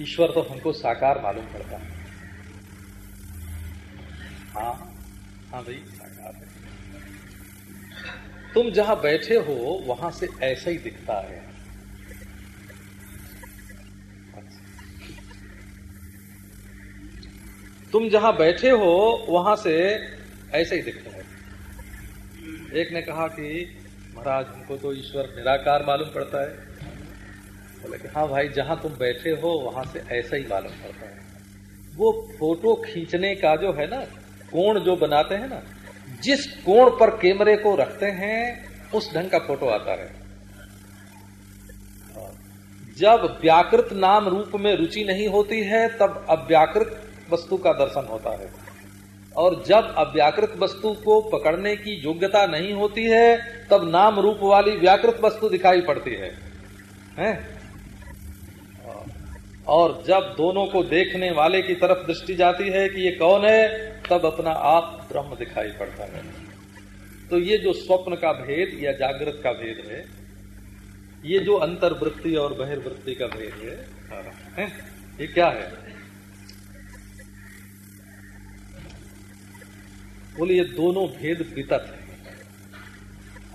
ईश्वर तो हमको साकार मालूम पड़ता है। हाँ हाँ भाई, साकार है। तुम जहाँ बैठे हो, वहाँ से ऐसा ही दिखता है। तुम जहाँ बैठे हो, वहाँ से ऐसे ही दिखता है। एक ने कहा कि, महाराज, हमको तो ईश्वर निराकार मालूम पड़ता है। बोले कि हाँ भाई जहाँ तुम बैठे हो वहाँ से ऐसा ही मालूम पड़ता है। वो फ़ोटो खींचने का जो है ना कोण जो बनाते हैं ना जिस कोण पर कैमरे को रखते हैं उस ढंग का फ़ोटो आता है। जब व्याकृत नाम रूप में रुचि नहीं होती है तब अव्याकृत वस्तु का दर्शन होता है। और जब अव्याकृत वस्तु को पकड़ने की योग्यता नहीं होती है तब नाम रूप वाली व्याकृत वस्तु दिखाई पड़ती है, हैं? और जब दोनों को देखने वाले की तरफ़ दृष्टि जाती है कि ये कौन है तब अपना आप ब्रह्म दिखाई पड़ता है। तो ये जो स्वप्न का भेद या जागृत का भेद है ये जो अंतर्वृत्ति और बहिर्वृत्ति का भेद है, है ये क्या है? बोले ये दोनों भेद वितत है।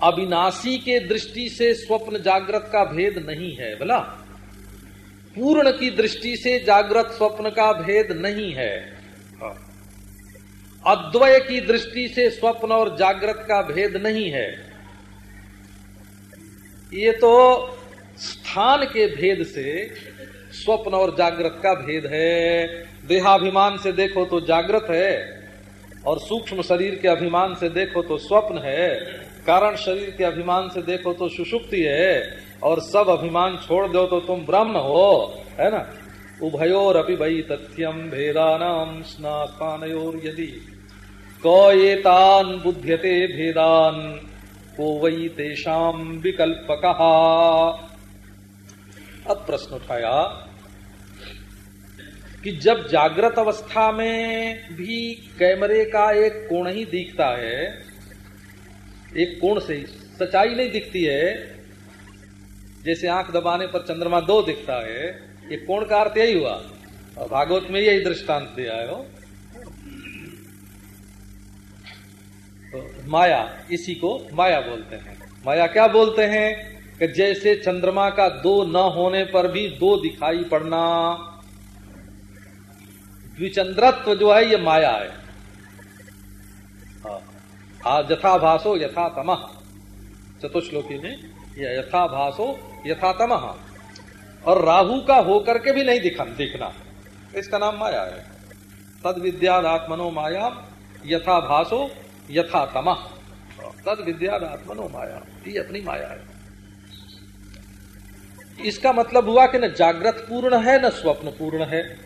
अविनाशी के दृष्टि से स्वप्न जागृत का भेद नहीं है बोला? पूर्ण की दृष्टि से जागृत स्वप्न का भेद नहीं है। अद्वय की दृष्टि से स्वप्न और जागृत का भेद नहीं है। ये तो स्थान के भेद से स्वप्न और जागृत का भेद है। देहाभिमान से देखो तो जागृत है और सूक्ष्म शरीर के अभिमान से देखो तो स्वप्न है। कारण शरीर के अभिमान से देखो तो सुषुप्ति है। और सब अभिमान छोड़ दो तो तुम ब्रह्म हो, है ना? उभयोर अपि वही तथ्यम भेदानाम स्नापानयोर यदि। कएतान बुध्यते भेदान, को वही तेषाम विकल्प कहा अब प्रश्न उठाया कि जब जागृत अवस्था में भी कैमरे का एक कोण ही दिखता है, एक कोण से सच्चाई नहीं दिखती है जैसे आँख दबाने पर चंद्रमा दो दिखता है, ये कोण का अर्थ यही हुआ? और भागवत में यही दृष्टांत दिया है तो माया, इसी को माया बोलते हैं। माया क्या बोलते हैं? कि जैसे चंद्रमा का दो न होने पर भी दो दिखाई पड़ना, द्विचंद्रत्व जो है, ये माया है। हाँ। यथा भाषो यथा तमह चतुश्लोकी में यह यथा भाषो यथा और राहु का होकर के भी नहीं दिखा, दिखना। इसका नाम माया है। तद विद्यात्मनो माया यथा भाषो यथा तमह तद विद्यात्मनो माया, ये अपनी माया है। इसका मतलब हुआ कि न जागृत पूर्ण है, न स्वप्न पूर्ण है।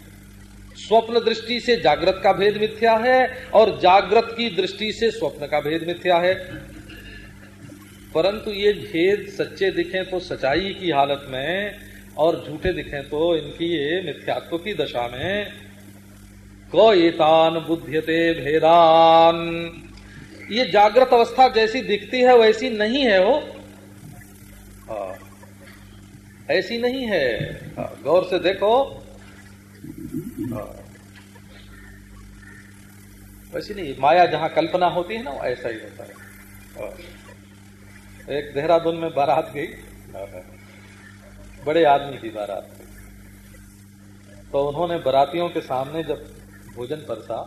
स्वप्न दृष्टि से जागृत का भेद मिथ्या है, और जागृत की दृष्टि से स्वप्न का भेद मिथ्या है। परंतु ये भेद सच्चे दिखें तो सच्चाई की हालत में और झूठे दिखें तो इनकी ये मिथ्यात्व की दशा में। कएतान बुद्ध्यते भेदान। ये जागृत अवस्था जैसी दिखती है वैसी नहीं है वो। हाँ ऐसी नहीं है। हाँ, गौर से देखो। वैसी नहीं माया जहाँ कल्पना होती है ना ऐसा ही होता है। एक देहरादून में बारात गई। बड़े आदमी की बारात तो उन्होंने बरातियों के सामने जब भोजन परसा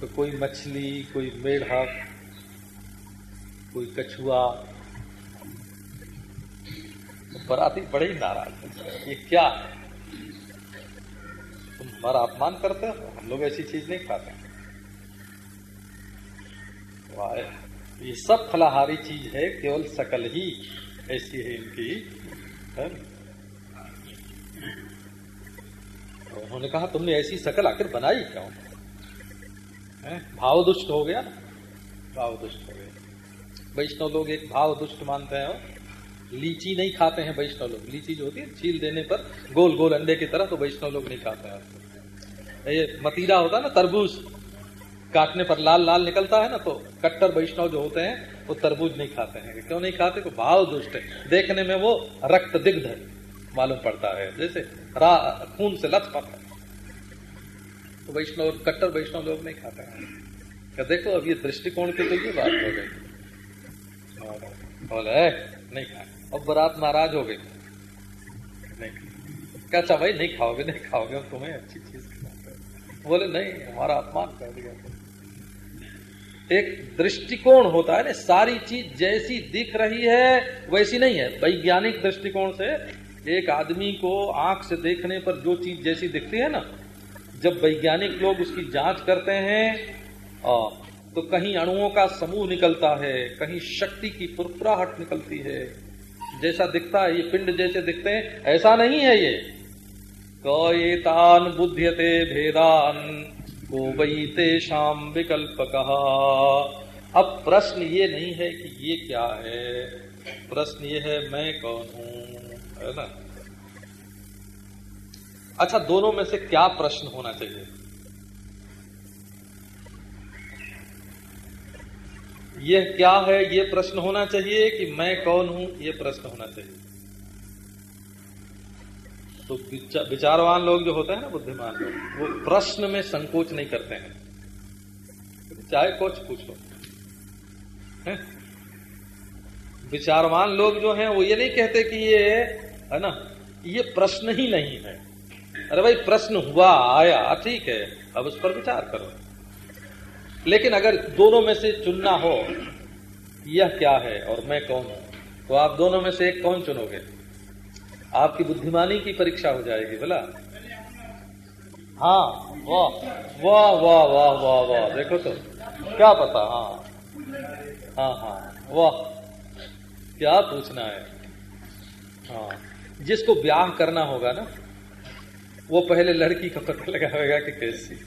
तो कोई मछली, कोई मेढक, कोई कछुआ तो बराती बड़े ही नाराज़ ये क्या है? तुम हमारा अपमान करते हो? हम लोग ऐसी चीज़ नहीं खाते। ये सब फलाहारी चीज़ है, केवल सकल ही ऐसी है इनकी तो उन्होंने कहा, तुमने ऐसी सकल आखिर बनाई क्यों? भाव दुष्ट हो गया भाव दुष्ट हो गया। वैष्णव लोग एक भाव दुष्ट मानते हैं लीची नहीं खाते हैं वैष्णव लोग। लीची जो होती है, छील देने पर गोल गोल अंडे की तरह तो वैष्णव लोग नहीं खाते हैं। ये मतीरा होता है ना, तरबूज। काटने पर लाल लाल निकलता है ना तो कट्टर वैष्णव जो होते हैं, वो तरबूज नहीं खाते हैं। क्यों नहीं खाते? को भाव दुष्ट है। देखने में वो रक्त दिग्ध मालूम पड़ता है। जैसे खून से लथपथ है। तो वैष्णव, कट्टर वैष्णव लोग नहीं खाते हैं। क्या देखो, अब ये दृष्टिकोण की तो ये बात हो गई। बोले नहीं खाए। अब बरात नाराज़ हो गई। नहीं क्या अच्छा भाई, नहीं खाओगे नहीं खाओगे तुम्हें अच्छी चीज़ खिलाते बोले, नहीं, हमारा अपमान कर दिया एक दृष्टिकोण होता है ना, सारी चीज़ जैसी दिख रही है, वैसी नहीं है। वैज्ञानिक दृष्टिकोण से एक आदमी को आँख से देखने पर जो चीज़ जैसी दिखती है ना, जब वैज्ञानिक लोग उसकी जाँच करते हैं तो कहीं अणुओं का समूह निकलता है, कहीं शक्ति की फुरफुराहट निकलती है। जैसा दिखता है, ये पिंड जैसे दिखते हैं, ऐसा नहीं है ये। कएतान बुद्ध्यते भेदान। को वही तेषाम विकल्प कहा अब प्रश्न ये नहीं है कि ये क्या है, प्रश्न ये है मैं कौन हूँ, है ना? अच्छा दोनों में से क्या प्रश्न होना चाहिए? यह क्या है, ये प्रश्न होना चाहिए कि मैं कौन हूँ, ये प्रश्न होना चाहिए। तो विचारवान लोग जो होते हैं ना, बुद्धिमान लोग, वो प्रश्न में संकोच नहीं करते हैं। चाहे कुछ पूछो। विचारवान लोग जो हैं, वो ये नहीं कहते कि ये, है ना, ये प्रश्न ही नहीं है। अरे भाई, प्रश्न हुआ, आया, ठीक है, अब उस पर विचार करो। लेकिन अगर दोनों में से चुनना हो, यह क्या है और मैं कौन हूँ? तो आप दोनों में से एक कौन चुनोगे? आपकी बुद्धिमानी की परीक्षा हो जाएगी बोला। हाँ वाह। वाह वाह वाह वाह वाह देखो तो। क्या पता हाँ। हाँ हाँ वाह। क्या पूछना है? हाँ जिसको ब्याह करना होगा ना वो पहले लड़की का पता लगाएगा कि कैसी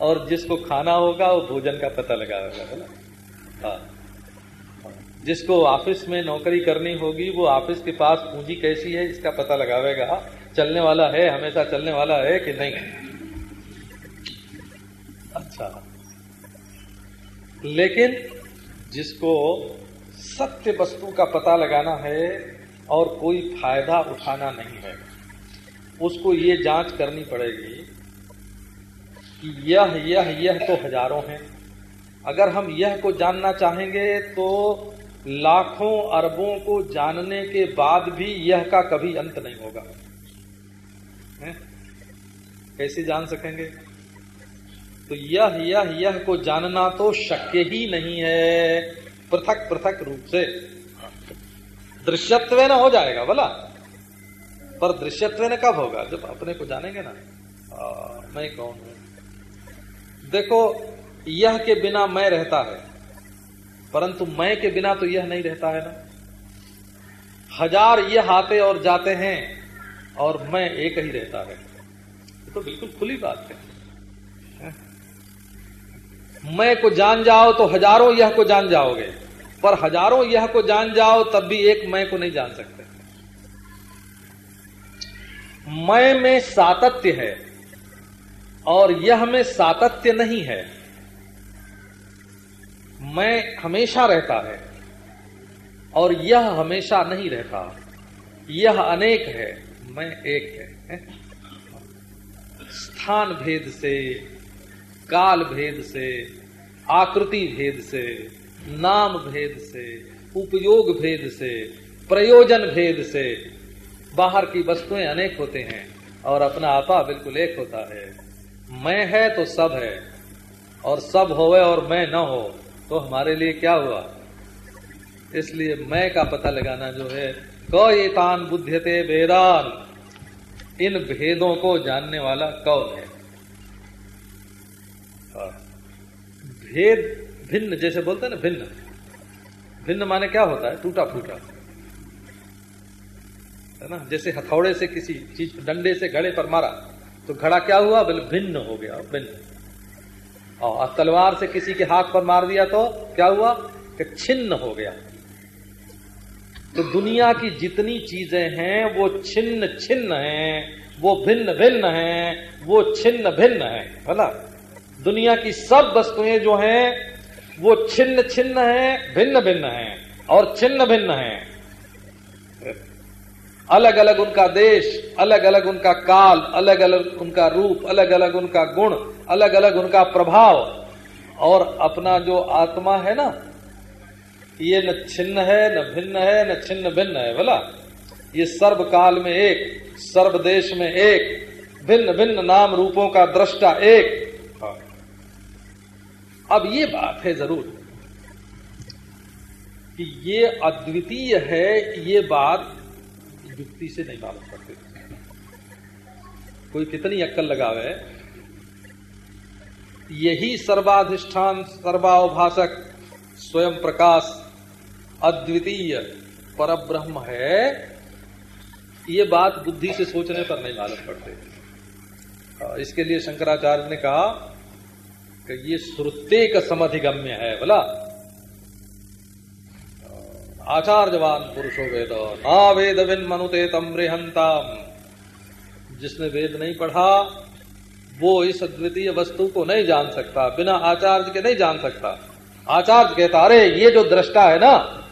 और जिसको खाना होगा वो भोजन का पता लगाएगा बोला। हाँ।, हाँ। जिसको ऑफ़िस में नौकरी करनी होगी, वो ऑफ़िस के पास पूंजी कैसी है, इसका पता लगावेगा। चलने वाला है, हमेशा चलने वाला है कि नहीं? अच्छा। लेकिन जिसको सत्य वस्तु का पता लगाना है और कोई फ़ायदा उठाना नहीं है, उसको ये जाँच करनी पड़ेगी कि यह यह यह तो हज़ारों हैं। अगर हम यह को जानना चाहेंगे तो लाखों अरबों को जानने के बाद भी यह का कभी अंत नहीं होगा। कैसे जान सकेंगे? तो यह यह यह को जानना तो शक्य ही नहीं है पृथक पृथक रूप से। दृश्यत्व न हो जाएगा बोला। पर दृश्यत्व न कब होगा? जब अपने को जानेंगे ना। आ, मैं कौन हूँ? देखो यह के बिना मैं रहता है। परंतु मैं के बिना तो यह नहीं रहता है ना। हज़ार यह आते और जाते हैं और मैं एक ही रहता है। तो बिल्कुल खुली बात है। मैं को जान जाओ तो हज़ारों यह को जान जाओगे, पर हज़ारों यह को जान जाओ तब भी एक मैं को नहीं जान सकते। मैं में सातत्य है और यह में सातत्य नहीं है। मैं हमेशा रहता है और यह हमेशा नहीं रहता। यह अनेक है, मैं एक है स्थान भेद से, काल भेद से, आकृति भेद से, नाम भेद से, उपयोग भेद से, प्रयोजन भेद से, बाहर की वस्तुएँ अनेक होते हैं और अपना आपा बिल्कुल एक होता है। मैं है तो सब है और सब होवे और मैं न हो। तो हमारे लिए क्या हुआ? इसलिए मैं का पता लगाना जो है कौतान बुद्धते वेदान। इन भेदों को जानने वाला कौन है? हाँ। भेद भिन्न, जैसे बोलते हैं ना, भिन्न। भिन्न माने क्या होता है? टूटा फूटा है ना? जैसे हथौड़े से किसी चीज़, डंडे से घड़े पर मारा तो घड़ा क्या हुआ? बोले, भिन्न हो गया, भिन्न। और तलवार से किसी के हाथ पर मार दिया तो क्या हुआ? कि छिन्न हो गया। तो दुनिया की जितनी चीज़ें हैं, वो छिन्न छिन्न हैं, वो भिन्न भिन्न हैं, वो छिन्न भिन्न है बोला दुनिया की सब वस्तुएँ जो हैं, वो छिन्न छिन्न हैं, भिन्न भिन्न हैं और छिन्न भिन्न हैं। अलग अलग उनका देश अलग अलग उनका काल अलग अलग उनका रूप अलग अलग उनका गुण अलग अलग उनका प्रभाव। और अपना जो आत्मा है ना, ये न छिन्न है, न भिन्न है, न छिन्न भिन्न है बोला ये सर्व काल में एक सर्व देश में एक, भिन्न भिन्न नाम रूपों का दृष्टा एक। हाँ। अब ये बात है ज़रूर कि ये अद्वितीय है ये बात युक्ति से नहीं मालूम पड़ती। कोई कितनी अक्कल लगावे। यही सर्वाधिष्ठान सर्वाभाषक स्वयं प्रकाश, अद्वितीय पर ब्रह्म है। ये बात बुद्धि से सोचने पर नहीं मालूम पड़ते। इसके लिए शंकराचार्य ने कहा कि ये श्रुते का समधिगम्य है, बोला। आचार्यवान पुरुषो वेद ना वेद विन मनुते तम रेहंताम जिसने वेद नहीं पढ़ा, वो इस अद्वितीय वस्तु को नहीं जान सकता, बिना आचार्य के नहीं जान सकता। आचार्य कहता, अरे, ये जो दृष्टा है ना,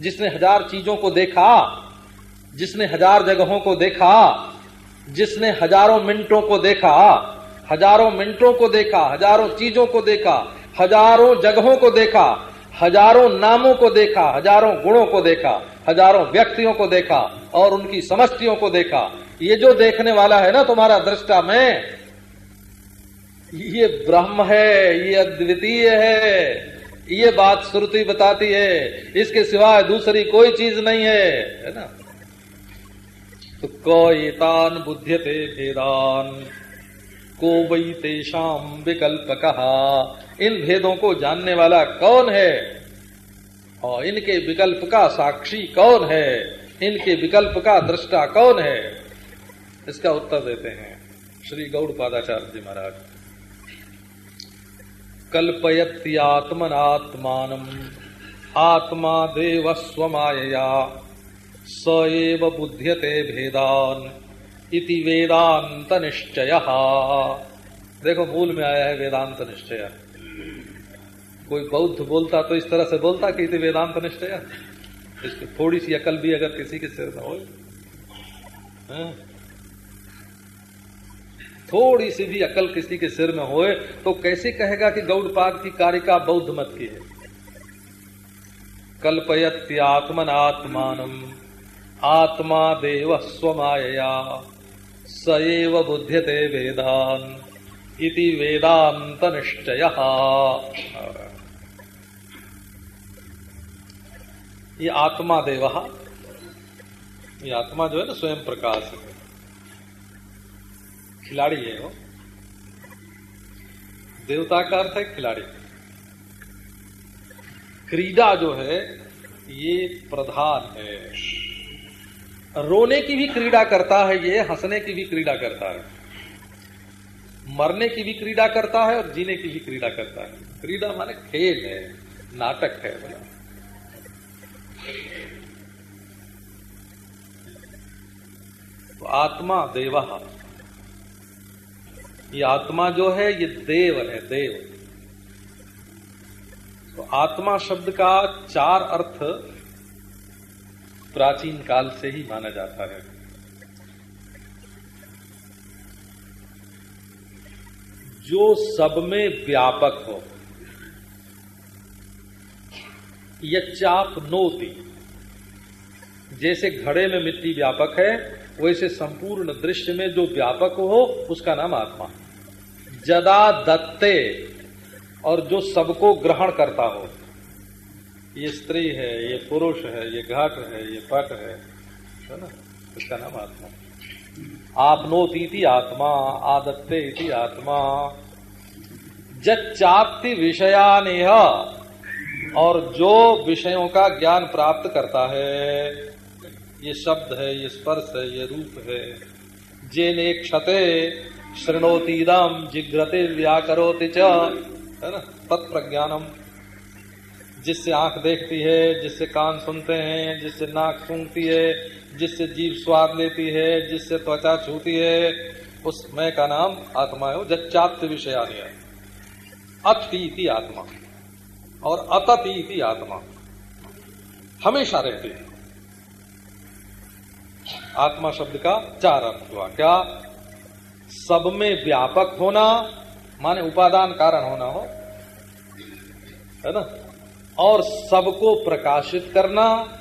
जिसने हज़ार चीज़ों को देखा, जिसने हज़ार जगहों को देखा, जिसने हज़ारों मिनटों को देखा, हज़ारों मिनटों को देखा, हज़ारों चीज़ों को देखा, हज़ारों जगहों को देखा हज़ारों नामों को देखा, हज़ारों गुणों को देखा, हज़ारों व्यक्तियों को देखा और उनकी समष्टियों को देखा। ये जो देखने वाला है ना तुम्हारा दृष्टा में, ये ब्रह्म है, ये अद्वितीय है, ये बात श्रुति बताती है, इसके सिवाय दूसरी कोई चीज़ नहीं है है ना? तो कौतान बुद्ध्यते भेदान, को वही तेषाम विकल्प कहा इन भेदों को जानने वाला कौन है? और इनके विकल्प का साक्षी कौन है? इनके विकल्प का दृष्टा कौन है? इसका उत्तर देते हैं श्री गौड़ पादाचार्य जी महाराज। कल्पयत्यात्मनात्मान आत्मा देव स्वमायया स एव बुध्यते भेदान। इति वेदांत निश्चय देखो, मूल में आया है वेदांत निश्चय कोई बौद्ध बोलता तो इस तरह से बोलता कि वेदांत निश्चय। इसकी थोड़ी सी अकल भी अगर किसी के सिर में हो हाँ? थोड़ी सी भी अकल किसी के सिर में होए तो कैसे कहेगा कि गौड़पाद की कारिका बौद्ध मत की है? कल्पयत्यात्मनात्मान आत्मा देव स्वमाया सएव बुध्यते वेदान। इति वेदांत निश्चय ये आत्मा देव। ये आत्मा जो है ना स्वयं प्रकाश है। खिलाड़ी है वो। देवता का अर्थ है खिलाड़ी। क्रीडा जो है, ये प्रधान है। रोने की भी क्रीड़ा करता है ये, हंसने की भी क्रीड़ा करता है। मरने की भी क्रीड़ा करता है और जीने की भी क्रीड़ा करता है। क्रीड़ा माने खेल है, नाटक है बोला तो आत्मा देवा। ये आत्मा जो है, ये देव है, देव। तो आत्मा शब्द का चार अर्थ प्राचीन काल से ही माना जाता है। जो सब में व्यापक हो चाप नोती। जैसे घड़े में मिट्टी व्यापक है, वैसे संपूर्ण दृश्य में जो व्यापक हो, उसका नाम आत्मा। जदा दत्ते और जो सबको ग्रहण करता हो। ये स्त्री है, ये पुरुष है, ये घट है, ये पट है है ना? उसका नाम आत्मा। आप आपनोती आत्मा, आदत्ते इति आत्मा। जच्चाप्ति विषयानेह। और जो विषयों का ज्ञान प्राप्त करता है, ये शब्द है, ये स्पर्श है, ये रूप है। जेने क्षते श्रृणोतीदम जिग्रते व्याकरोति च, है ना? तत्प्रज्ञानम। जिससे आँख देखती है, जिससे कान सुनते हैं, जिससे नाक सूंघती है, जिससे जीव स्वाद लेती है, जिससे त्वचा छूती है, उस मैं का नाम आत्मा है। जच्चाप्त विषयानी अति आत्मा। और अतति आत्मा। हमेशा रहती है। आत्मा शब्द का चार अर्थ हुआ। क्या? सब में व्यापक होना, माने उपादान कारण होना हो। है ना? और सबको प्रकाशित करना,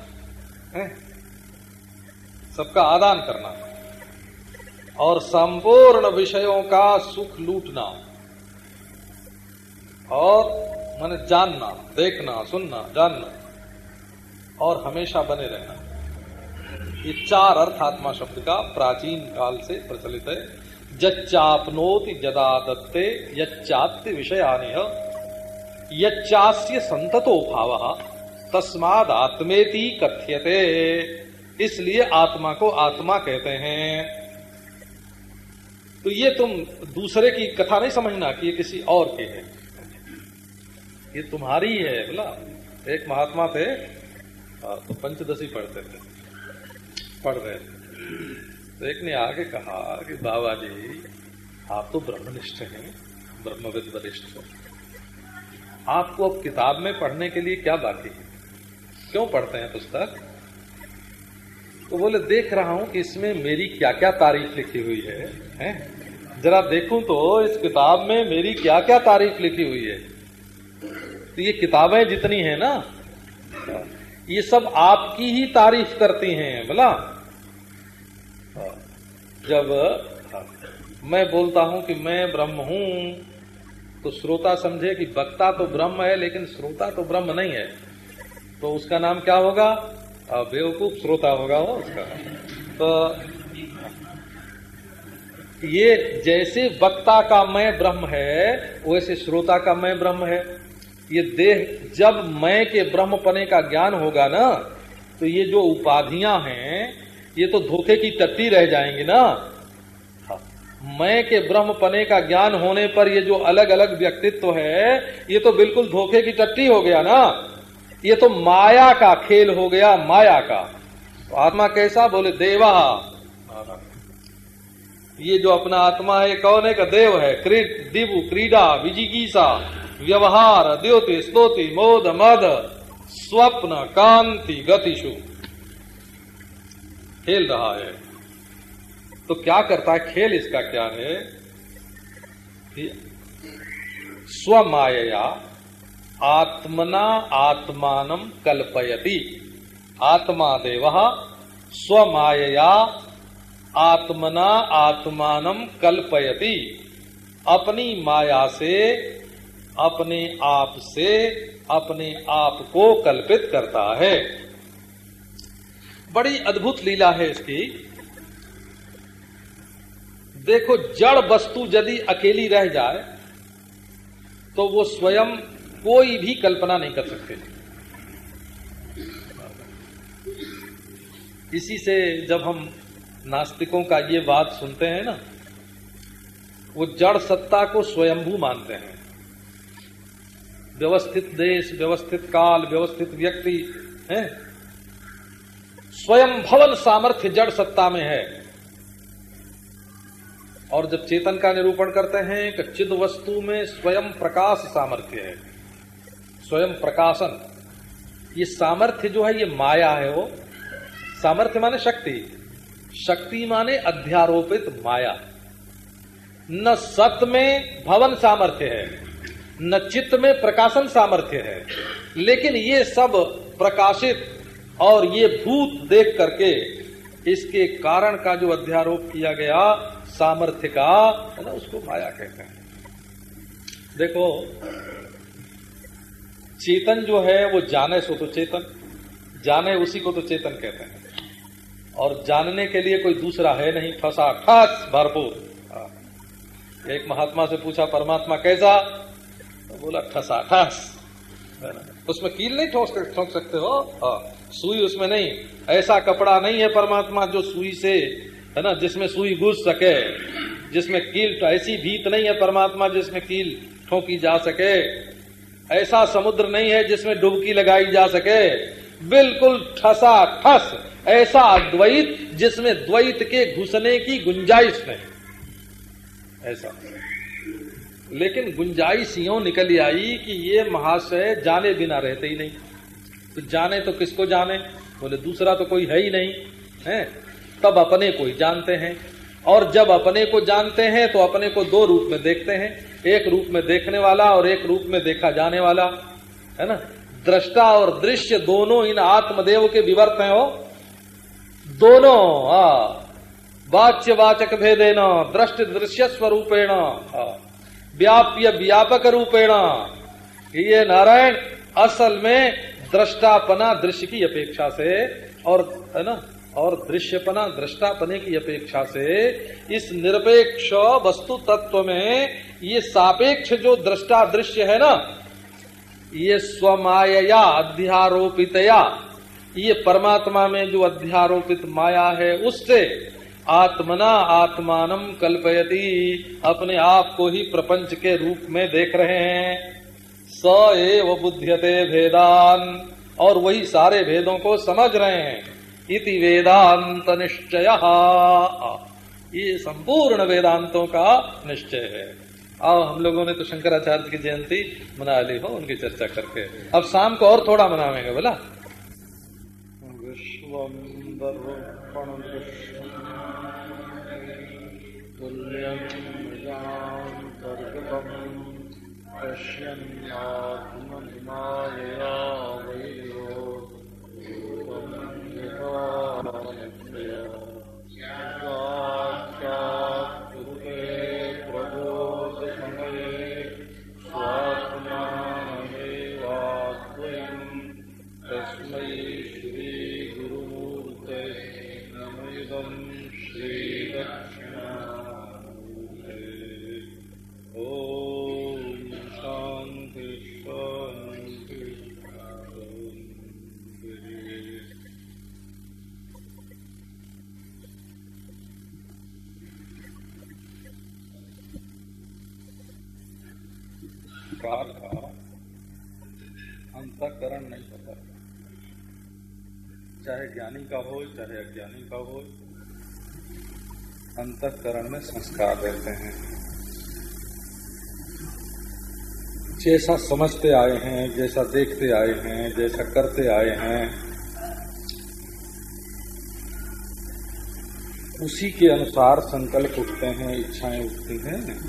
है? सबका आदान करना। और संपूर्ण विषयों का सुख लूटना। और मैंने जानना, देखना, सुनना, जानना। और हमेशा बने रहना। ये चार अर्थ आत्मा शब्द का प्राचीन काल से प्रचलित है। जच्चापनोति जदा दत्ते यच्चात्य विषय आने यच्चास्य संततो भाव, तस्माद आत्मेति कथ्यते। इसलिए आत्मा को आत्मा कहते हैं। तो ये तुम दूसरे की कथा नहीं समझना कि ये किसी और की है। ये तुम्हारी है बोला। एक महात्मा थे तो पंचदशी पढ़ते थे। पढ़ रहे थे। तो एक ने आगे कहा कि बाबा जी आप तो ब्रह्मनिष्ठ हैं ब्रह्मविद वरिष्ठ आपको अब किताब में पढ़ने के लिए क्या बाकी है? क्यों पढ़ते हैं पुस्तक? तो बोले देख रहा हूँ कि इसमें मेरी क्या क्या तारीफ़ लिखी हुई है, है? जरा देखूँ तो इस किताब में मेरी क्या क्या तारीफ़ लिखी हुई है। तो ये किताबें जितनी है ना, ये सब आपकी ही तारीफ़ करती हैं, बोला। जब मैं बोलता हूँ कि मैं ब्रह्म हूँ तो श्रोता समझे कि वक्ता तो ब्रह्म है, लेकिन श्रोता तो ब्रह्म नहीं है। तो उसका नाम क्या होगा? बेवकूफ़ श्रोता होगा वो उसका। तो ये जैसे वक्ता का मैं ब्रह्म है, वैसे श्रोता का मैं ब्रह्म है। ये देह जब मैं के ब्रह्म पने का ज्ञान होगा ना तो ये जो उपाधियाँ हैं, ये तो धोखे की टट्टी रह जाएँगी ना। मैं के ब्रह्म पने का ज्ञान होने पर ये जो अलग अलग व्यक्तित्व है, ये तो बिल्कुल धोखे की टट्टी हो गया ना। ये तो माया का खेल हो गया, माया का। तो आत्मा कैसा? बोले, देवा। ये जो अपना आत्मा है, कौन है? का देव है, क्रीड, दिवु, क्रीडा, विजिगीसा। व्यवहार, द्योति, स्तोति, मोद, मद, स्वप्न, कांति, गतिशु। खेल रहा है। तो क्या करता है? खेल इसका क्या है? स्वमाया आत्मना आत्मान कल्पयति। आत्मा देव स्वमाया आत्मना आत्मान कल्पयति। अपनी माया से अपने आप से अपने आप को कल्पित करता है। बड़ी अद्भुत लीला है इसकी। देखो, जड़ वस्तु यदि अकेली रह जाए तो वो स्वयं कोई भी कल्पना नहीं कर सकते। इसी से जब हम नास्तिकों का ये बात सुनते हैं ना, वो जड़ सत्ता को स्वयंभू मानते हैं। व्यवस्थित देश, व्यवस्थित काल, व्यवस्थित व्यक्ति, है? स्वयं भवन सामर्थ्य जड़ सत्ता में है। और जब चेतन का निरूपण करते हैं कि चिद वस्तु में स्वयं प्रकाश सामर्थ्य है। स्वयं प्रकाशन। ये सामर्थ्य जो है, ये माया है वो। सामर्थ्य माने शक्ति। शक्ति माने अध्यारोपित माया। न सत में भवन सामर्थ्य है। न चित्त में प्रकाशन सामर्थ्य है, लेकिन ये सब प्रकाशित और ये भूत देख करके इसके कारण का जो अध्यारोप किया गया, सामर्थ्य का, है ना, उसको माया कहते हैं। देखो, चेतन जो है, वो जाने सो तो चेतन, जाने उसी को तो चेतन कहते हैं। और जानने के लिए कोई दूसरा है नहीं, फंसा, ठस, भरपूर। हाँ। एक महात्मा से पूछा, परमात्मा कैसा? बोला, ठसा, ठस। उसमें कील नहीं ठोक ठोक सकते हो? हाँ। सुई उसमें नहीं। ऐसा कपड़ा नहीं है परमात्मा जो सुई से, है ना, जिसमें सुई घुस सके, जिसमें कील ऐसी भीत नहीं है परमात्मा जिसमें कील ठोकी जा सके। ऐसा समुद्र नहीं है जिसमें डुबकी लगाई जा सके। बिल्कुल ठसा, ठस। ऐसा अद्वैत जिसमें द्वैत के घुसने की गुंजाइश नहीं। ऐसा। लेकिन गुंजाइश यो निकल आई कि ये महाशय जाने बिना रहते ही नहीं। तो जाने तो किसको जाने? बोले, दूसरा तो कोई है ही नहीं, है? तब अपने को ही जानते हैं। और जब अपने को जानते हैं तो अपने को दो रूप में देखते हैं। एक रूप में देखने वाला और एक रूप में देखा जाने वाला, है ना? दृष्टा और दृश्य दोनों इन आत्मदेव के विवर्त हैं, हो। दोनों वाच्य वाचक भेदेन, दृष्टि दृश्य स्वरूपेण व्याप्य व्यापक रूपेण। ये नारायण असल में दृष्टापना दृश्य की अपेक्षा से और, है ना, और दृश्यपना दृष्टापने की अपेक्षा से इस निरपेक्ष वस्तु तत्व में ये सापेक्ष जो दृष्टा दृश्य है ना, ये स्वमाया अध्यारोपितया, ये परमात्मा में जो अध्यारोपित माया है, उससे आत्मना आत्मानम कल्पयति। अपने आप को ही प्रपंच के रूप में देख रहे हैं। स एव बुद्ध्यते भेदान। और वही सारे भेदों को समझ रहे हैं। इति वेदांत निश्चय। ये संपूर्ण वेदांतों का निश्चय है। आओ, हम लोगों ने तो शंकराचार्य की जयंती मना ली हो, उनकी चर्चा करके। अब शाम को और थोड़ा मनावेंगे, बोला? विश्व तुल्यन्तर्गतम् पश्यन्नात्मनिमायया वैरो अंतकरण नहीं पता चाहे ज्ञानी का हो, चाहे अज्ञानी का हो, अंतकरण में संस्कार रहते हैं। जैसा समझते आए हैं, जैसा देखते आए हैं, जैसा करते आए हैं, उसी के अनुसार संकल्प उठते हैं, इच्छाएँ उठती हैं,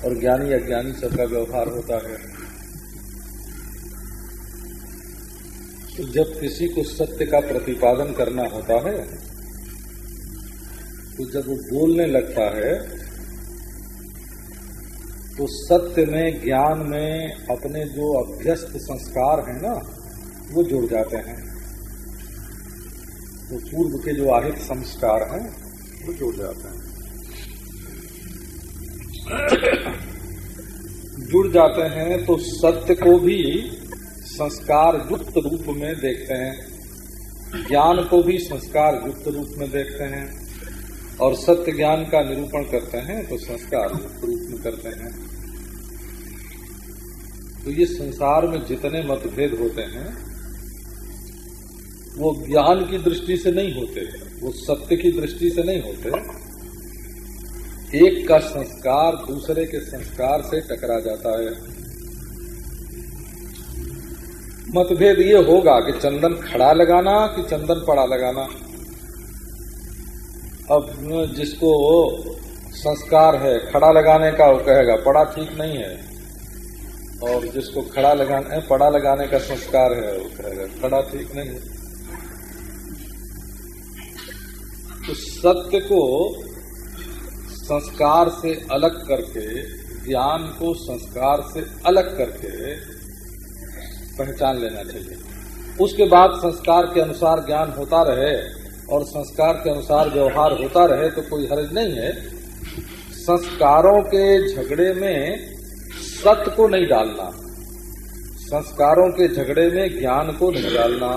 और ज्ञानी अज्ञानी सबका व्यवहार होता है। जब किसी को सत्य का प्रतिपादन करना होता है तो जब वो बोलने लगता है तो सत्य में, ज्ञान में अपने जो अभ्यस्त संस्कार हैं ना, वो जुड़ जाते हैं। तो पूर्व के जो आहित संस्कार हैं, वो जुड़ जाते हैं। जुड़ जाते हैं तो सत्य को भी संस्कार युक्त रूप में देखते हैं। ज्ञान को भी संस्कार युक्त रूप में देखते हैं। और सत्य ज्ञान का निरूपण करते हैं तो संस्कार युक्त रूप में करते हैं। तो ये संसार में जितने मतभेद होते हैं, वो ज्ञान की दृष्टि से नहीं होते, वो सत्य की दृष्टि से नहीं होते। एक का संस्कार दूसरे के संस्कार से टकरा जाता है। मतभेद ये होगा कि चंदन खड़ा लगाना कि चंदन पड़ा लगाना। अब जिसको संस्कार है, खड़ा लगाने का वो कहेगा, पड़ा ठीक नहीं है। और जिसको खड़ा लगाने पड़ा लगाने का संस्कार है, वो कहेगा खड़ा ठीक नहीं है। तो सत्य को संस्कार से अलग करके, ज्ञान को संस्कार से अलग करके पहचान लेना चाहिए। उसके बाद संस्कार के अनुसार ज्ञान होता रहे और संस्कार के अनुसार व्यवहार होता रहे तो कोई हर्ज नहीं है। संस्कारों के झगड़े में सत्य को नहीं डालना। संस्कारों के झगड़े में ज्ञान को नहीं डालना।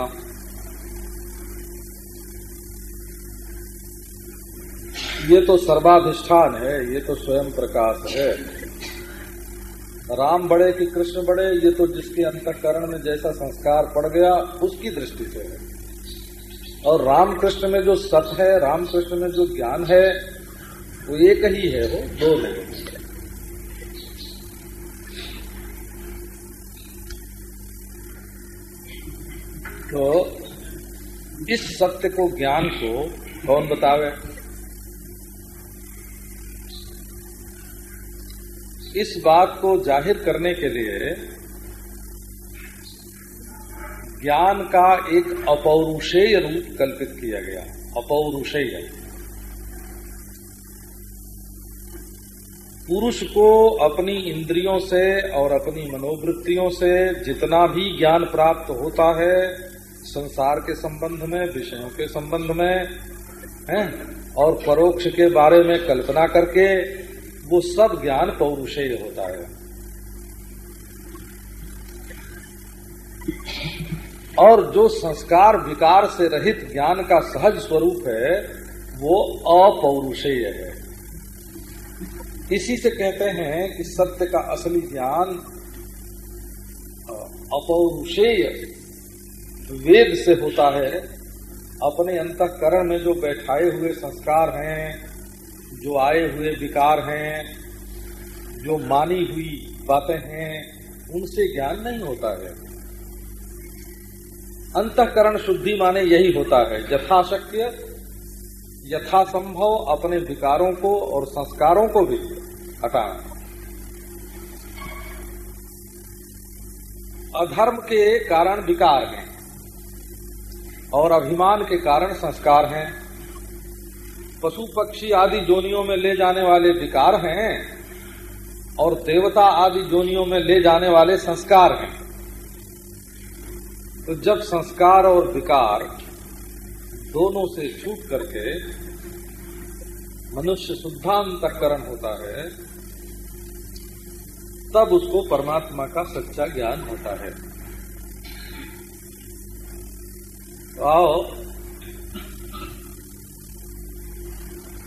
ये तो सर्वाधिष्ठान है, ये तो स्वयं प्रकाश है। राम बड़े कि कृष्ण बड़े, ये तो जिसके अंतकरण में जैसा संस्कार पड़ गया, उसकी दृष्टि से है। और राम कृष्ण में जो सत है राम कृष्ण में जो ज्ञान है, वो एक ही है, वो दो नहीं तो इस सत्य को ज्ञान को कौन बतावे? इस बात को ज़ाहिर करने के लिए ज्ञान का एक अपौरुषेय रूप कल्पित किया गया, अपौरुषेय। पुरुष को अपनी इंद्रियों से और अपनी मनोवृत्तियों से जितना भी ज्ञान प्राप्त होता है, संसार के संबंध में, विषयों के संबंध में, है, और परोक्ष के बारे में कल्पना करके वो सब ज्ञान पौरुषेय होता है। और जो संस्कार विकार से रहित ज्ञान का सहज स्वरूप है, वो अपौरुषेय है इसी से कहते हैं कि सत्य का असली ज्ञान अपौरुषेय वेद से होता है, अपने अंतकरण में जो बैठाए हुए संस्कार हैं जो आए हुए विकार हैं, जो मानी हुई बातें हैं, उनसे ज्ञान नहीं होता है। अंतकरण शुद्धि माने यही होता है। यथाशक्य, यथासंभव अपने विकारों को और संस्कारों को भी हटाना। अधर्म के कारण विकार हैं और अभिमान के कारण संस्कार हैं। पशु पक्षी आदि जोनियों में ले जाने वाले विकार हैं और देवता आदि जोनियों में ले जाने वाले संस्कार हैं। तो जब संस्कार और विकार दोनों से छूट करके मनुष्य शुद्धांतकरण होता है, तब उसको परमात्मा का सच्चा ज्ञान होता है। तो आओ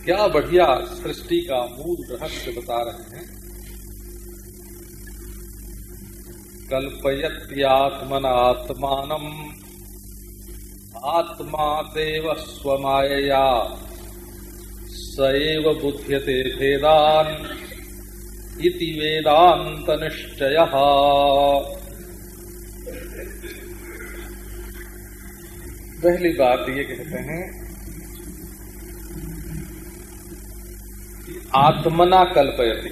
क्या बढ़िया सृष्टि का मूल रहस्य बता रहे हैं? कल्पयत्यात्मनात्मान आत्मा देव स्वमायया सएव बुध्यते भेदान इति वेदांत निश्चय पहली बात ये कहते हैं आत्मना कल्पयति।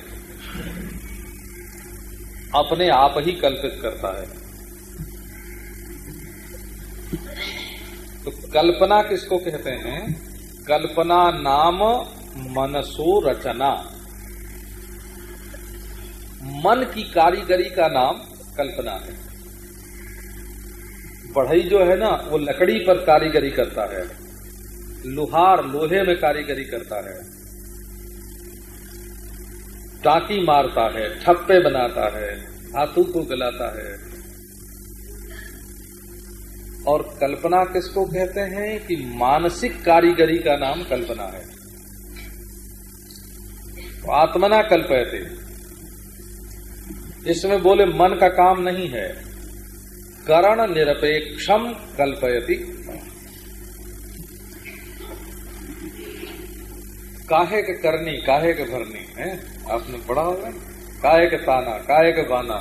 अपने आप ही कल्पित करता है। तो कल्पना किसको कहते हैं? कल्पना नाम मनसो रचना। मन की कारीगरी का नाम कल्पना है। बढ़ई जो है ना, वो लकड़ी पर कारीगरी करता है। लुहार, लोहे में कारीगरी करता है। टाकी मारता है, ठप्पे बनाता है, हाथों को गलाता है। और कल्पना किसको कहते हैं कि मानसिक कारीगरी का नाम कल्पना है? तो आत्मना कल्पयते इसमें बोले, मन का काम नहीं है। करण निरपेक्षम कल्पयति। काहे के करनी, काहे के भरनी, है? आपने पढ़ा होगा? काहे के ताना काय के बाना।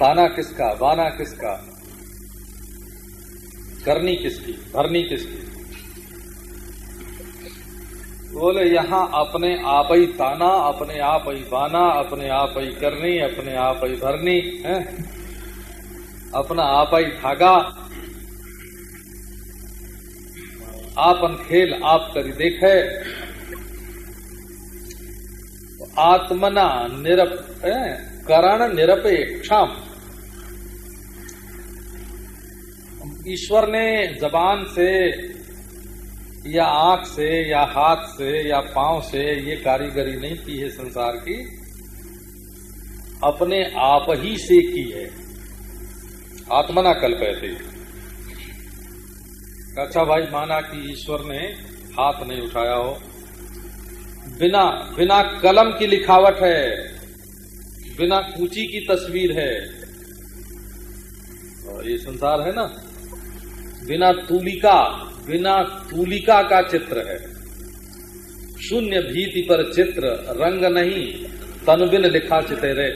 ताना किसका, बाना किसका? करनी किसकी, भरनी किसकी? बोले, यहाँ अपने आप ही ताना, अपने आप ही बाना, अपने आप ही करनी, अपने आप ही भरनी, है? अपना आप ही धागा। आपन खेल आप करी देखे। आत्मना निरप करण निरपेक्षम। ईश्वर ने जबान से, या आँख से, या हाथ से, या पाँव से ये कारीगरी नहीं की है संसार की। अपने आप ही से की है। आत्मना कल्पयते अच्छा भाई, माना कि ईश्वर ने हाथ नहीं उठाया हो। बिना बिना कलम की लिखावट है, बिना कूची की तस्वीर है। और ये संसार है ना, बिना तूलिका बिना तूलिका का चित्र है। शून्य भीति पर चित्र, रंग नहीं तनबिन लिखा चितेरे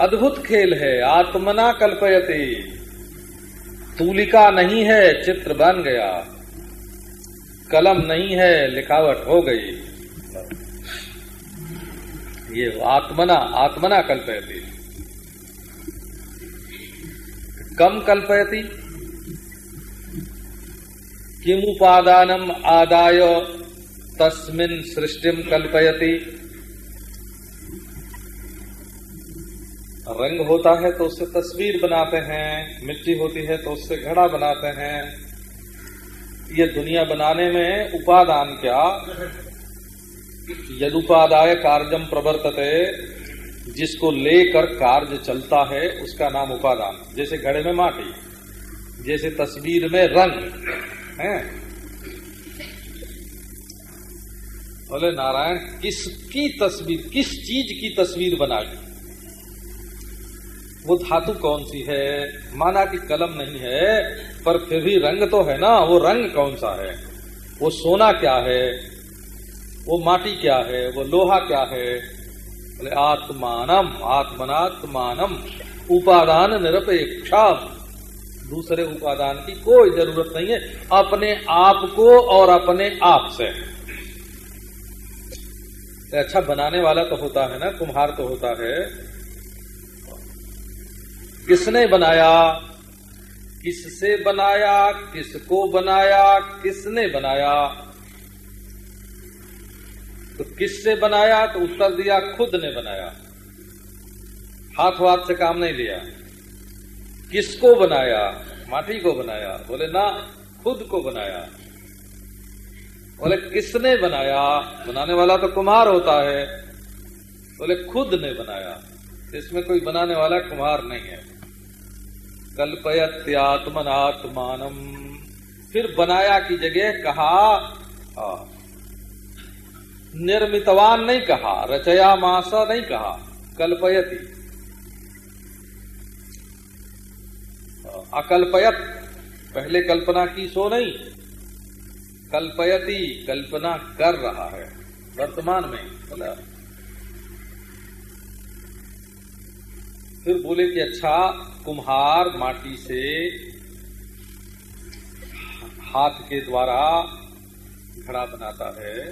अद्भुत खेल है, आत्मना कल्पयते। तूलिका नहीं है, चित्र बन गया। कलम नहीं है, लिखावट हो गई। ये आत्मना आत्मना कल्पयती। कम कल्पयती। किम किमुपादानम आदाय, तस्मिन सृष्टिम कल्पयती। रंग होता है तो उससे तस्वीर बनाते हैं, मिट्टी होती है तो उससे घड़ा बनाते हैं। ये दुनिया बनाने में उपादान क्या? यदुपादाय कार्यम प्रवर्तते, जिसको लेकर कार्य चलता है, उसका नाम उपादान। जैसे घड़े में माटी, जैसे तस्वीर में रंग, है? बोले, नारायण, किसकी तस्वीर, किस चीज़ की तस्वीर बनाई वो धातु कौन सी है? माना कि कलम नहीं है, पर फिर भी रंग तो है ना, वो रंग कौन सा है? वो सोना क्या है? वो माटी क्या है? वो लोहा क्या है? बोले, आत्मानम, आत्मनात्मानम, उपादान निरपेक्षा। दूसरे उपादान की कोई ज़रूरत नहीं है, अपने आप को और अपने आप से। अच्छा बनाने वाला तो होता है ना, कुम्हार तो होता है। किसने बनाया? किससे बनाया? किसको बनाया? किसने बनाया? तो किससे बनाया? तो उत्तर दिया, खुद ने बनाया। हाथ हाथ से काम नहीं लिया। किसको बनाया? माटी को बनाया। बोले, ना, खुद को बनाया। बोले, किसने बनाया? बनाने वाला तो कुम्हार होता है। बोले, खुद ने बनाया। इसमें कोई बनाने वाला कुम्हार नहीं है। कल्पयत्यात्मनात्मानम। फिर बनाया की जगह कहा निर्मितवान नहीं कहा, रचया मासा नहीं कहा, कल्पयति। अकल्पयत, पहले कल्पना की सो नहीं, कल्पयति, कल्पना कर रहा है, वर्तमान में, बोला। फिर बोले कि अच्छा कुम्हार माटी से हाथ के द्वारा घड़ा बनाता है।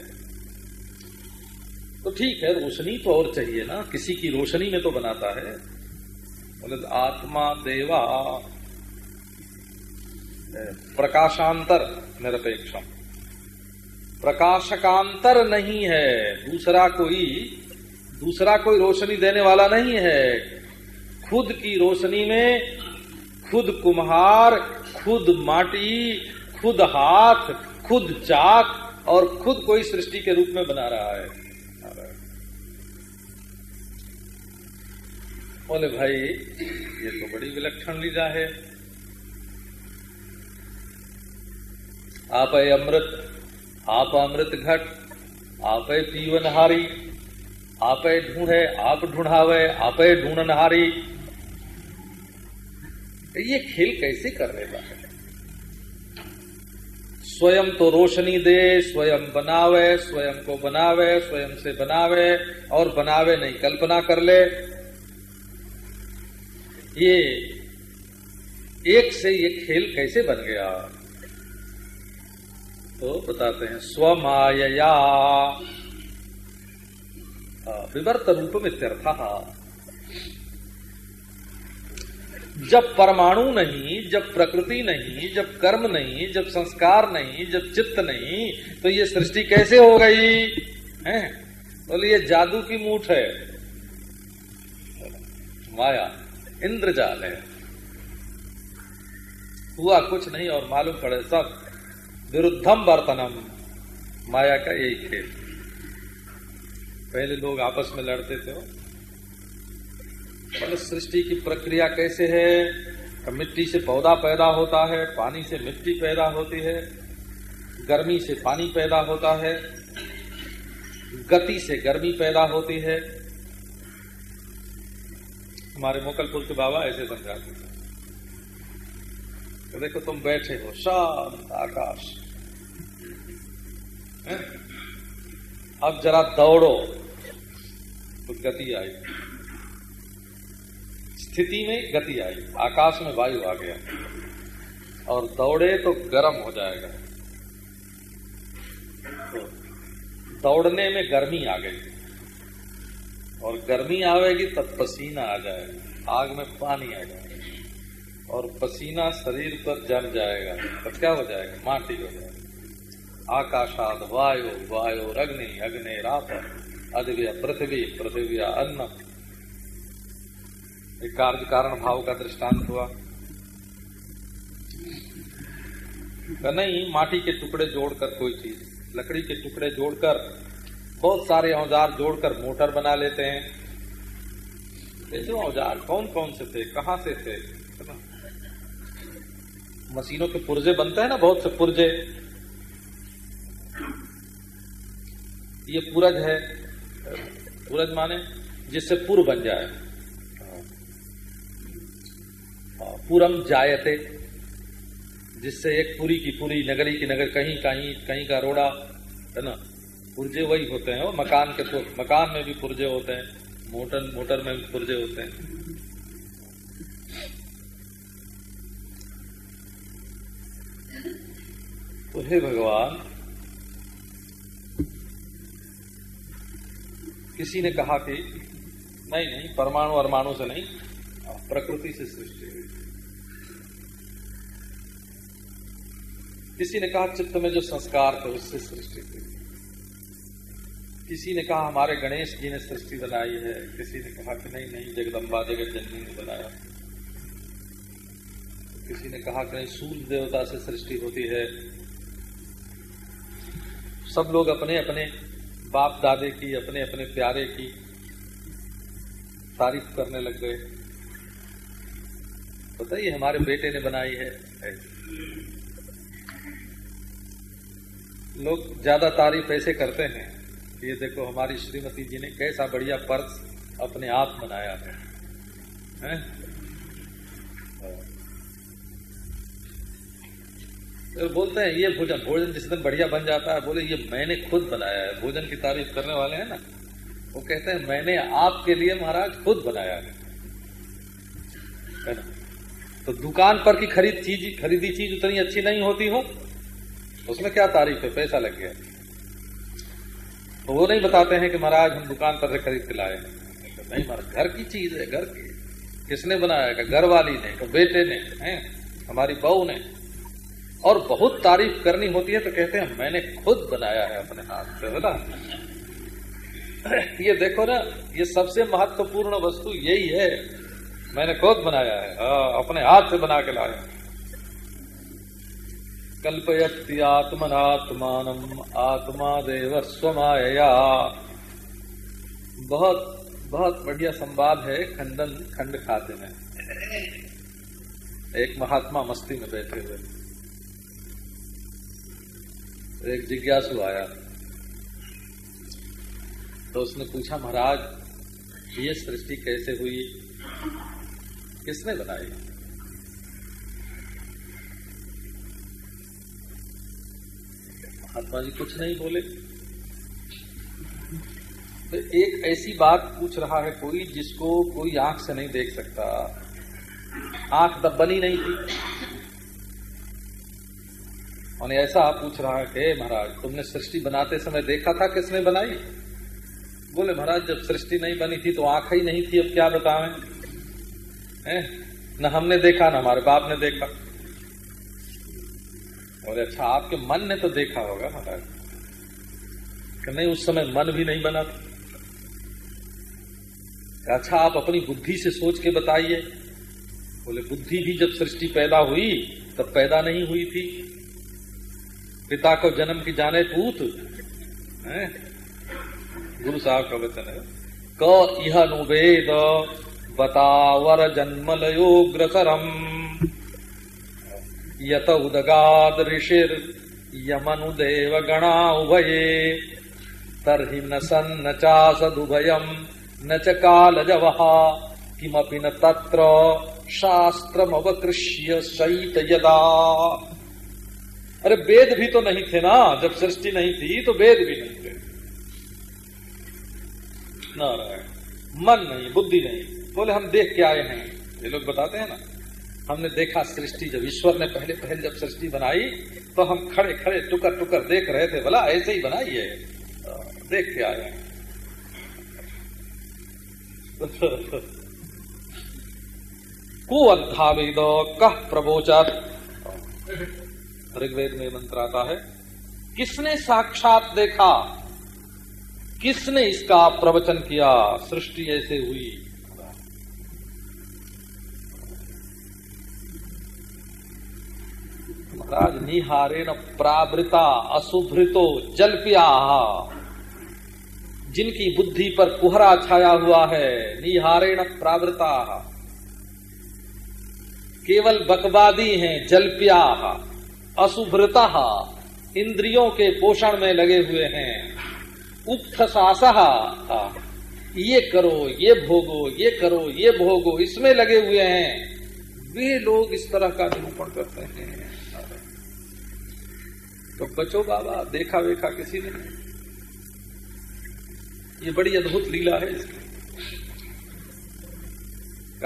तो ठीक है, रोशनी तो और चाहिए ना, किसी की रोशनी में तो बनाता है। बोले, आत्मा देवा प्रकाशांतर निरपेक्षम। प्रकाशकांतर नहीं है, दूसरा कोई दूसरा कोई रोशनी देने वाला नहीं है। खुद की रोशनी में, खुद कुम्हार, खुद माटी, खुद हाथ, खुद चाक और खुद कोई सृष्टि के रूप में बना रहा है। बोले, भाई, ये तो बड़ी विलक्षण लीला है। आप है अमृत, आप अमृत घट, आप है पीवनहारी आप ढूंढे, आप ढूंढावे, आप ढूंढनहारी ये खेल कैसे कर रहे है? स्वयं तो रोशनी दे, स्वयं बनावे, स्वयं को बनावे, स्वयं से बनावे और बनावे नहीं, कल्पना कर ले। ये एक से ये खेल कैसे बन गया? तो बताते हैं स्वमाया विवर्त रूप में त्यर्थ जब परमाणु नहीं, जब प्रकृति नहीं, जब कर्म नहीं, जब संस्कार नहीं, जब चित्त नहीं तो ये सृष्टि कैसे हो गई? है? बोले, ये जादू की मूठ है। माया, इंद्रजाल है। हुआ कुछ नहीं और मालूम पड़े सब। विरुद्धम वर्तनम। माया का यही खेल। पहले लोग आपस में लड़ते थे मतलब सृष्टि की प्रक्रिया कैसे है? मिट्टी से पौधा पैदा होता है, पानी से मिट्टी पैदा होती है, गर्मी से पानी पैदा होता है, गति से गर्मी पैदा होती है। हमारे मोकलपुर के बाबा ऐसे समझाते थे तो देखो तुम बैठे हो, शांत आकाश। अब जरा दौड़ो तो गति आई स्थिति में गति आई, आकाश में वायु आ गया। और दौड़े तो गर्म हो जाएगा। तो दौड़ने में गर्मी आ गई। और गर्मी आवेगी तब पसीना आ जाएगा, आग में पानी आ जाएगा। और पसीना शरीर पर जम जाएगा तो क्या हो जाएगा? माटी हो जाएगा। आकाशाद वायु वायु अग्नि अग्नि रात अद्व्य पृथ्वी पृथ्वी अन्न कार्य कारण भाव का दृष्टांत हुआ। नहीं, माटी के टुकड़े जोड़कर कोई चीज़, लकड़ी के टुकड़े जोड़कर, बहुत सारे औज़ार जोड़कर मोटर बना लेते हैं। ऐसे औज़ार कौन कौन से थे, कहाँ से थे? मशीनों के पुर्जे बनते हैं ना, बहुत से पुर्जे। ये पूरज है, पूरज माने, जिससे पुर बन जाए। पूरम जायते, जिससे एक पूरी की पूरी, नगरी की नगर, कहीं कहीं कहीं का रोड़ा, है ना, पुर्जे वही होते हैं और मकान के तो मकान में भी पुर्जे होते हैं, मोटर मोटर में भी पुर्जे होते हैं। तो हे भगवान, किसी ने कहा कि, नहीं नहीं, परमाणु परमाणु से नहीं प्रकृति से सृष्टि हुई। किसी ने कहा, चित्त में जो संस्कार थे, उससे सृष्टि हुई। किसी ने कहा, हमारे गणेश जी ने सृष्टि बनाई है। किसी ने कहा कि, नहीं नहीं, जगदम्बा जगत जननी ने बनाया। किसी ने कहा कि, नहीं, सूर्य देवता से सृष्टि होती है। सब लोग अपने अपने बाप दादे की अपने अपने प्यारे की तारीफ़ करने लग गए। बताइए हमारे बेटे ने बनाई है। लोग ज़्यादा तारीफ़ ऐसे करते हैं ये देखो हमारी श्रीमती जी ने कैसा बढ़िया पर्स अपने आप बनाया है, है? तो बोलते हैं ये भोजन भोजन जिस दिन बढ़िया बन जाता है बोले ये मैंने खुद बनाया है। भोजन की तारीफ़ करने वाले हैं ना? वो कहते हैं मैंने आपके लिए महाराज खुद बनाया है। है ना? तो दुकान पर की खरीद चीज़, खरीदी चीज़ उतनी अच्छी नहीं होती हो, उसमें क्या तारीफ़ है? पैसा लग गया। तो वो नहीं बताते हैं कि महाराज, हम दुकान पर से खरीद के लाए हैं। नहीं, महाराज, घर की चीज़ है, घर की। किसने बनाया है? घर वाली ने का बेटे ने, है? हमारी बहू ने। और बहुत तारीफ़ करनी होती है तो कहते हैं, मैंने खुद बनाया है अपने हाथ से बोला ये देखो ना, ये सबसे महत्वपूर्ण वस्तु यही है मैंने खुद बनाया है। आ, अपने हाथ से बना के लाया। कल्पयति आत्मनात्मान आत्मा देव स्वमाया बहुत बहुत बढ़िया संवाद है खंडन खंड खाते में एक महात्मा मस्ती में बैठे हुए। एक जिज्ञासु आया। तो उसने पूछा महाराज ये सृष्टि कैसे हुई? किसने बनाई महात्मा जी कुछ नहीं बोले। तो एक ऐसी बात पूछ रहा है कोई जिसको कोई आँख से नहीं देख सकता। आँख तब बनी नहीं थी। और ऐसा पूछ रहा है कि महाराज, तुमने सृष्टि बनाते समय देखा था किसने बनाई? बोले, महाराज, जब सृष्टि नहीं बनी थी तो आँख ही नहीं थी, अब क्या बतावें न हमने देखा, ना हमारे बाप ने देखा। और अच्छा आपके मन ने तो देखा होगा महाराज, कि नहीं, उस समय मन भी नहीं बना था। अच्छा आप अपनी बुद्धि से सोच के बताइए। बोले, बुद्धि भी जब सृष्टि पैदा हुई, तब पैदा नहीं हुई थी। पिता को जन्म की जाने पूत गुरु साहब का वचन है, क इह नुवेद बतावर जन्मलयोग्रसरम यत उदगाद ऋषिर यमनुदेव गणा उभये। तर्हि न सन्न चासदुभयम, न च कालजवहा किमपि न तत्र शास्त्रमवकृष्य सहित यदा। अरे वेद भी तो नहीं थे ना, जब सृष्टि नहीं थी तो वेद भी नहीं थे। नारायण, मन नहीं, बुद्धि नहीं। बोले, हम देख के आए हैं। ये लोग बताते हैं ना, हमने देखा सृष्टि, जब ईश्वर ने पहले पहले जब सृष्टि बनाई तो हम खड़े खड़े, टुकर टुकर देख रहे थे। बोला ऐसे ही बनाई है। देख के आए को अध्यावेद कह प्रबोचत ऋग्वेद में मंत्र आता है, किसने साक्षात देखा? किसने इसका प्रवचन किया? सृष्टि ऐसे हुई महाराज निहारेण प्रावृता असुभृतो जलपिया। जिनकी बुद्धि पर कुहरा छाया हुआ है निहारेण प्रावृता। केवल बकवादी हैं जलपिया असुभृता इंद्रियों के पोषण में लगे हुए हैं। उक्त ये करो, ये भोगो, ये करो, ये भोगो, इसमें लगे हुए हैं। वे लोग इस तरह का निरूपण करते हैं। तो बचो बाबा, देखा वेखा किसी ने। ये बड़ी अद्भुत लीला है इसकी।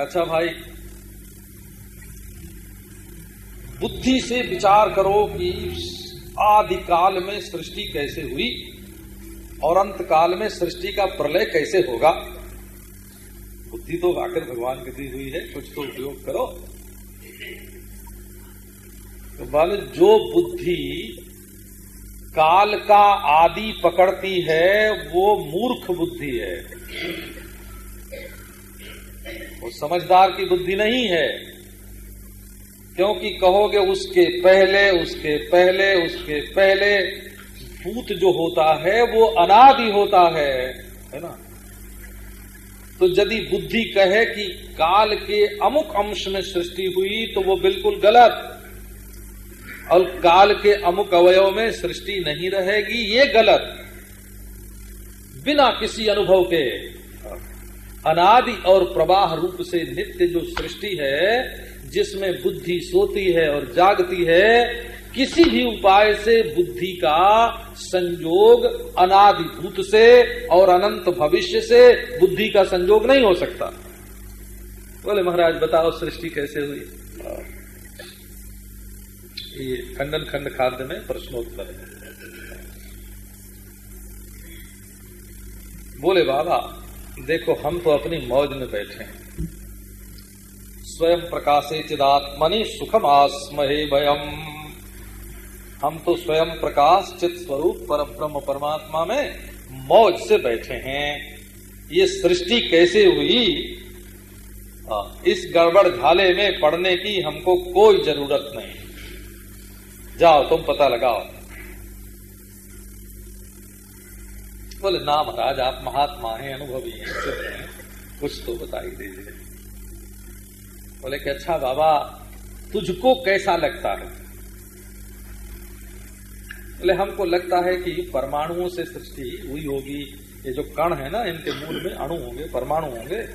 अच्छा भाई, बुद्धि से विचार करो कि आदिकाल में सृष्टि कैसे हुई और अंत काल में सृष्टि का प्रलय कैसे होगा। बुद्धि तो आखिर भगवान की दी हुई है, कुछ तो उपयोग करो। तो बाल जो बुद्धि काल का आदि पकड़ती है, वो मूर्ख बुद्धि है। वो समझदार की बुद्धि नहीं है। क्योंकि कहोगे उसके पहले उसके पहले उसके पहले, भूत जो होता है, वो अनादि होता है है ना? तो यदि बुद्धि कहे कि काल के अमुक अंश में सृष्टि हुई तो वो बिल्कुल गलत। और काल के अमुक अवयव में सृष्टि नहीं रहेगी, ये गलत। बिना किसी अनुभव के। अनादि और प्रवाह रूप से नित्य जो सृष्टि है, जिसमें बुद्धि सोती है और जागती है, किसी भी उपाय से बुद्धि का संयोग अनादिभूत से और अनंत भविष्य से बुद्धि का संयोग नहीं हो सकता। बोले, महाराज, बताओ सृष्टि कैसे हुई? ये खंडन खंड खाद्य में प्रश्नोत्तर बोले बाबा देखो हम तो अपनी मौज में बैठे हैं स्वयं प्रकाशे चिदात्मनि सुखम आस्महे वयम हम तो स्वयं प्रकाश चित स्वरूप पर ब्रह्म परमात्मा में मौज से बैठे हैं ये सृष्टि कैसे हुई इस गड़बड़ घाले में पड़ने की हमको कोई ज़रूरत नहीं जाओ, तुम पता लगाओ। बोले, ना महाराज, आप महात्मा हैं, अनुभवी हैं सिद्ध हैं। कुछ तो बता ही दीजिए। बोले कि अच्छा बाबा, तुझको कैसा लगता है? बोले, हमको लगता है कि परमाणुओं से सृष्टि हुई होगी। ये जो कण है ना, इनके मूल में अणु होंगे, परमाणु होंगे।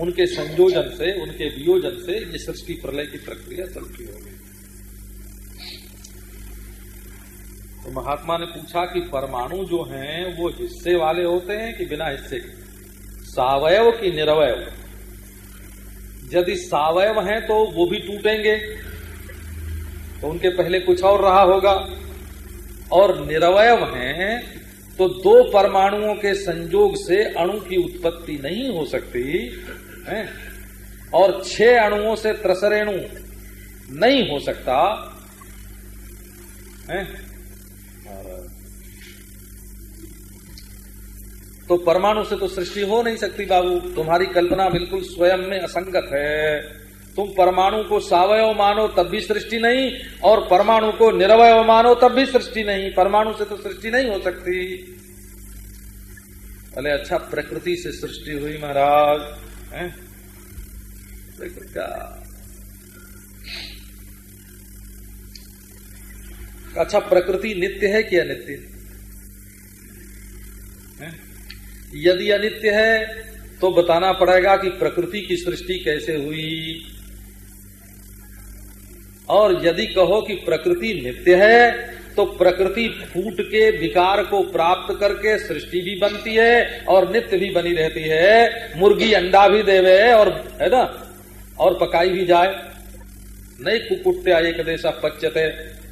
उनके संयोजन से, उनके वियोजन से ये सृष्टि प्रलय की प्रक्रिया चलती होगी। तो महात्मा ने पूछा कि परमाणु जो हैं, वो हिस्से वाले होते हैं कि बिना हिस्से के? सावयव की निरवय यदि सावयव हैं तो वो भी टूटेंगे। तो उनके पहले कुछ और रहा होगा। और निरवयव हैं तो दो परमाणुओं के संयोग से अणु की उत्पत्ति नहीं हो सकती, है? और छह अणुओं से त्रसरेणु नहीं हो सकता, है? तो परमाणु से तो सृष्टि हो नहीं सकती बाबू। तुम्हारी कल्पना बिल्कुल स्वयं में असंगत है। तुम परमाणु को सावयव मानो, तब भी सृष्टि नहीं, और परमाणु को निरवय मानो, तब भी सृष्टि नहीं। परमाणु से तो सृष्टि नहीं हो सकती। अरे अच्छा प्रकृति से सृष्टि हुई महाराज अच्छा प्रकृति नित्य है कि अनित्य? यदि अनित्य है तो बताना पड़ेगा कि प्रकृति की सृष्टि कैसे हुई। और यदि कहो कि प्रकृति नित्य है तो प्रकृति फूट के विकार को प्राप्त करके सृष्टि भी बनती है और नित्य भी बनी रहती है। मुर्गी अंडा भी देवे और, है ना? और पकाई भी जाए। नहीं कुकुट्या एक देश पच्यते